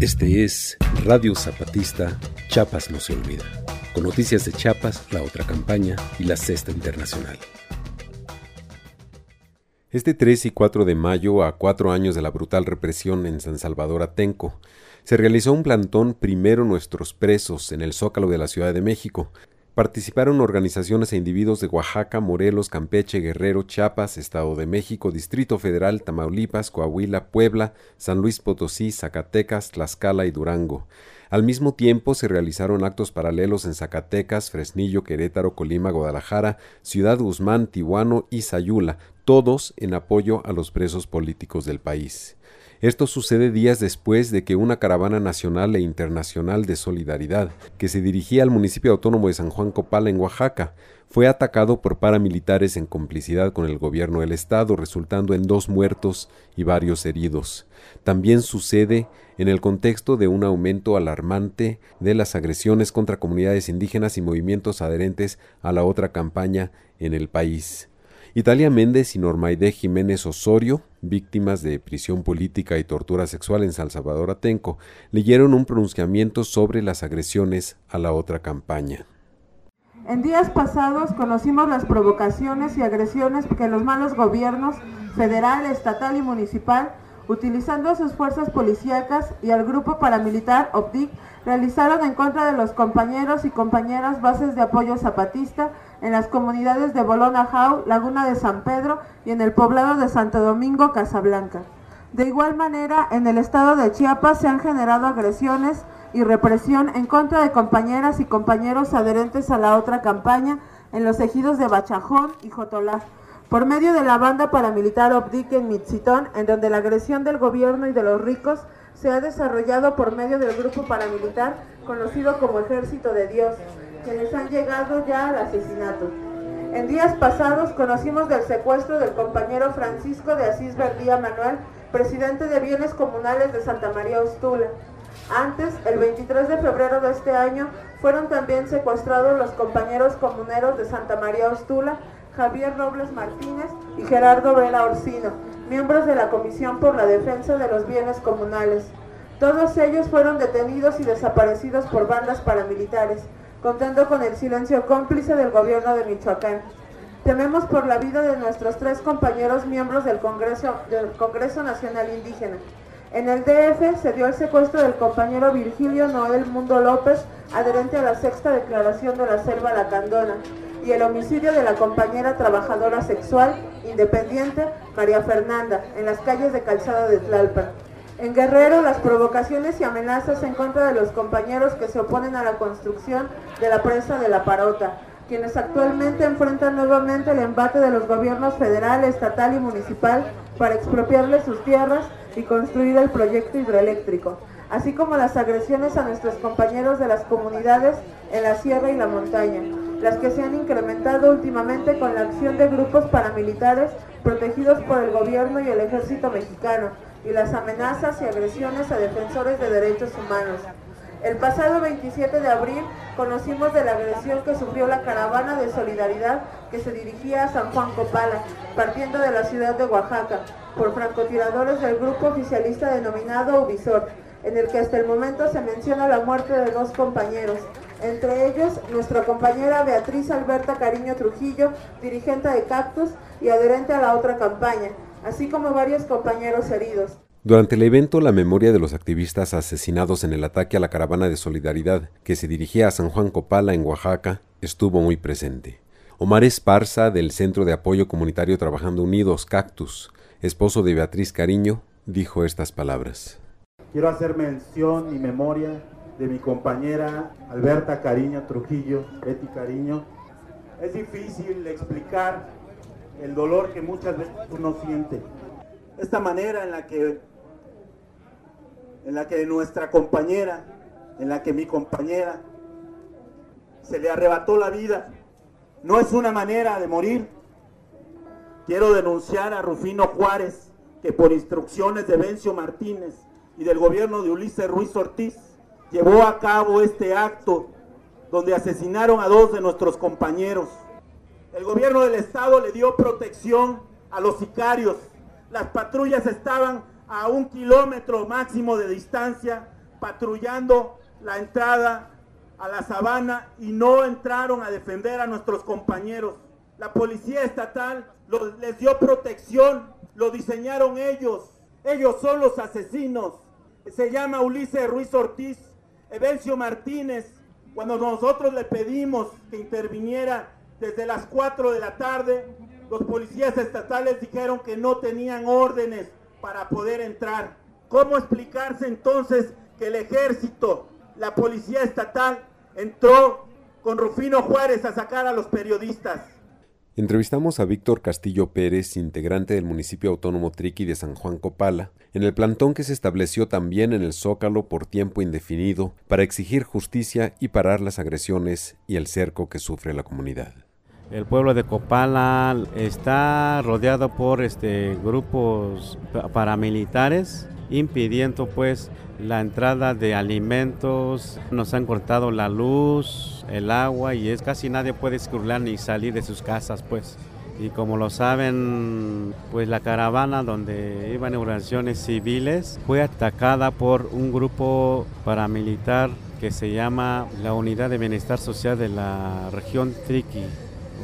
Este es Radio Zapatista, Chiapas no se olvida, con noticias de Chiapas, la otra campaña y la cesta internacional. Este 3 y 4 de mayo, a cuatro años de la brutal represión en San Salvador Atenco, se realizó un plantón Primero Nuestros Presos en el Zócalo de la Ciudad de México, Participaron organizaciones e individuos de Oaxaca, Morelos, Campeche, Guerrero, Chiapas, Estado de México, Distrito Federal, Tamaulipas, Coahuila, Puebla, San Luis Potosí, Zacatecas, Tlaxcala y Durango. Al mismo tiempo se realizaron actos paralelos en Zacatecas, Fresnillo, Querétaro, Colima, Guadalajara, Ciudad Guzmán, Tihuano y Sayula, todos en apoyo a los presos políticos del país. Esto sucede días después de que una caravana nacional e internacional de solidaridad, que se dirigía al municipio autónomo de San Juan Copala en Oaxaca, fue atacado por paramilitares en complicidad con el gobierno del estado, resultando en dos muertos y varios heridos. También sucede en el contexto de un aumento alarmante de las agresiones contra comunidades indígenas y movimientos adherentes a la otra campaña en el país. Italia Méndez y Normaide Jiménez Osorio, víctimas de prisión política y tortura sexual en San Salvador Atenco, leyeron un pronunciamiento sobre las agresiones a la otra campaña. En días pasados conocimos las provocaciones y agresiones que los malos gobiernos federal, estatal y municipal, utilizando sus fuerzas policíacas y al grupo paramilitar OPDIC, realizaron en contra de los compañeros y compañeras bases de apoyo zapatista en las comunidades de Bolona Jau, Laguna de San Pedro y en el poblado de Santo Domingo, Casablanca. De igual manera, en el estado de Chiapas se han generado agresiones y represión en contra de compañeras y compañeros adherentes a la otra campaña en los ejidos de Bachajón y Jotolá, por medio de la banda paramilitar Obdic en Mitzitón, en donde la agresión del gobierno y de los ricos se ha desarrollado por medio del grupo paramilitar conocido como Ejército de Dios, quienes han llegado ya al asesinato. En días pasados conocimos del secuestro del compañero Francisco de Asís Verdía Manuel, presidente de Bienes Comunales de Santa María Ostula. Antes, el 23 de febrero de este año, fueron también secuestrados los compañeros comuneros de Santa María Ostula, Javier Robles Martínez y Gerardo Vela Orsino, miembros de la Comisión por la Defensa de los Bienes Comunales. Todos ellos fueron detenidos y desaparecidos por bandas paramilitares contando con el silencio cómplice del gobierno de Michoacán. Tememos por la vida de nuestros tres compañeros miembros del Congreso, del Congreso Nacional Indígena. En el DF se dio el secuestro del compañero Virgilio Noel Mundo López, adherente a la sexta declaración de la Selva Lacandona, y el homicidio de la compañera trabajadora sexual independiente María Fernanda, en las calles de Calzada de Tlalpan. En Guerrero, las provocaciones y amenazas en contra de los compañeros que se oponen a la construcción de la presa de la Parota, quienes actualmente enfrentan nuevamente el embate de los gobiernos federal, estatal y municipal para expropiarles sus tierras y construir el proyecto hidroeléctrico, así como las agresiones a nuestros compañeros de las comunidades en la sierra y la montaña, las que se han incrementado últimamente con la acción de grupos paramilitares protegidos por el gobierno y el ejército mexicano, y las amenazas y agresiones a defensores de derechos humanos. El pasado 27 de abril conocimos de la agresión que sufrió la caravana de solidaridad que se dirigía a San Juan Copala, partiendo de la ciudad de Oaxaca, por francotiradores del grupo oficialista denominado Ubisoft, en el que hasta el momento se menciona la muerte de dos compañeros, entre ellos nuestra compañera Beatriz Alberta Cariño Trujillo, dirigente de Cactus y adherente a la otra campaña, así como varios compañeros heridos. Durante el evento, la memoria de los activistas asesinados en el ataque a la caravana de solidaridad que se dirigía a San Juan Copala en Oaxaca estuvo muy presente. Omar Esparza, del Centro de Apoyo Comunitario Trabajando Unidos, Cactus, esposo de Beatriz Cariño, dijo estas palabras. Quiero hacer mención y memoria de mi compañera Alberta Cariño Trujillo, Betty Cariño. Es difícil explicar el dolor que muchas veces uno siente. Esta manera en la que en la que nuestra compañera, en la que mi compañera se le arrebató la vida, no es una manera de morir. Quiero denunciar a Rufino Juárez, que por instrucciones de Vencio Martínez y del gobierno de Ulises Ruiz Ortiz llevó a cabo este acto donde asesinaron a dos de nuestros compañeros. El gobierno del estado le dio protección a los sicarios. Las patrullas estaban a un kilómetro máximo de distancia patrullando la entrada a la sabana y no entraron a defender a nuestros compañeros. La policía estatal les dio protección, lo diseñaron ellos. Ellos son los asesinos. Se llama Ulises Ruiz Ortiz, Evencio Martínez. Cuando nosotros le pedimos que interviniera desde las 4 de la tarde, los policías estatales dijeron que no tenían órdenes para poder entrar. ¿Cómo explicarse entonces que el ejército, la policía estatal, entró con Rufino Juárez a sacar a los periodistas? Entrevistamos a Víctor Castillo Pérez, integrante del municipio autónomo Triqui de San Juan Copala, en el plantón que se estableció también en el Zócalo por tiempo indefinido para exigir justicia y parar las agresiones y el cerco que sufre la comunidad. El pueblo de Copala está rodeado por este, grupos paramilitares impidiendo pues la entrada de alimentos, nos han cortado la luz, el agua y es casi nadie puede circular ni salir de sus casas pues. Y como lo saben, pues la caravana donde iban organizaciones civiles fue atacada por un grupo paramilitar que se llama la Unidad de Bienestar Social de la región Triqui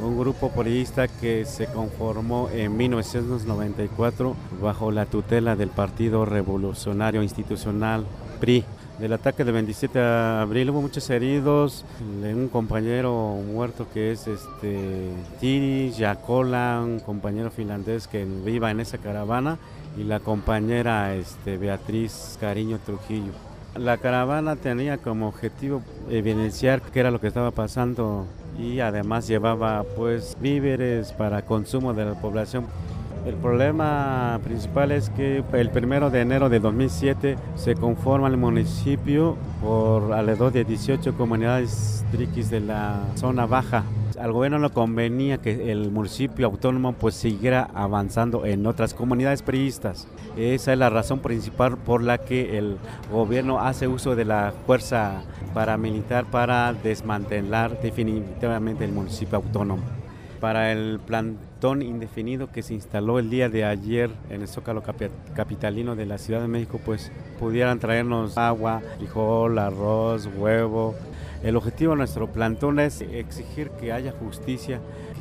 un grupo política que se conformó en 1994 bajo la tutela del Partido Revolucionario Institucional PRI. Del ataque del 27 de abril hubo muchos heridos, un compañero muerto que es este Tiri Yacola, un compañero finlandés que viva en esa caravana, y la compañera este, Beatriz Cariño Trujillo. La caravana tenía como objetivo evidenciar qué era lo que estaba pasando y además llevaba pues víveres para consumo de la población. El problema principal es que el primero de enero de 2007 se conforma el municipio por alrededor de 18 comunidades triquis de la zona baja. Al gobierno no convenía que el municipio autónomo pues siguiera avanzando en otras comunidades priistas. Esa es la razón principal por la que el gobierno hace uso de la fuerza paramilitar para desmantelar definitivamente el municipio autónomo. Para el indefinido que se instaló el día de ayer en el Zócalo Capitalino de la Ciudad de México, pues pudieran traernos agua, frijol, arroz, huevo. El objetivo de nuestro plantón es exigir que haya justicia,